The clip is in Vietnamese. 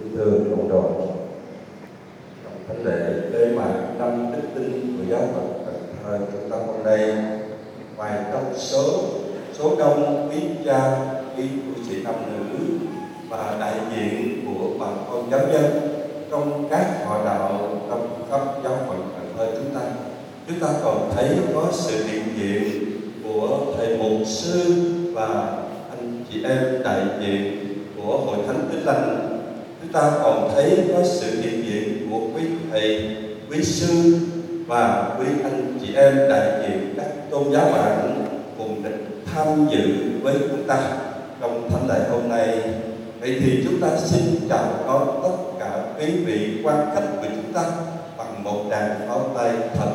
kính thưa cộng đoàn trong thánh lễ bế mạc năm đức tin của giáo phận Cần Thơ chúng ta hôm nay ngoài trong số số đông quý cha quý tu sĩ nam nữ và đại diện của bà con giáo dân trong các họ đạo trong khắp giáo phận Cần Thơ chúng ta. Chúng ta còn thấy có sự hiện diện của thầy mục sư và anh chị em đại diện của hội thánh tin lành ta còn thấy có sự hiện diện của quý thầy, quý sư và quý anh chị em đại diện các tôn giáo bạn cùng tham dự với chúng ta trong thánh lễ hôm nay. Vậy thì chúng ta xin chào đón tất cả quý vị quan khách của chúng ta bằng một đàn pháo tay thật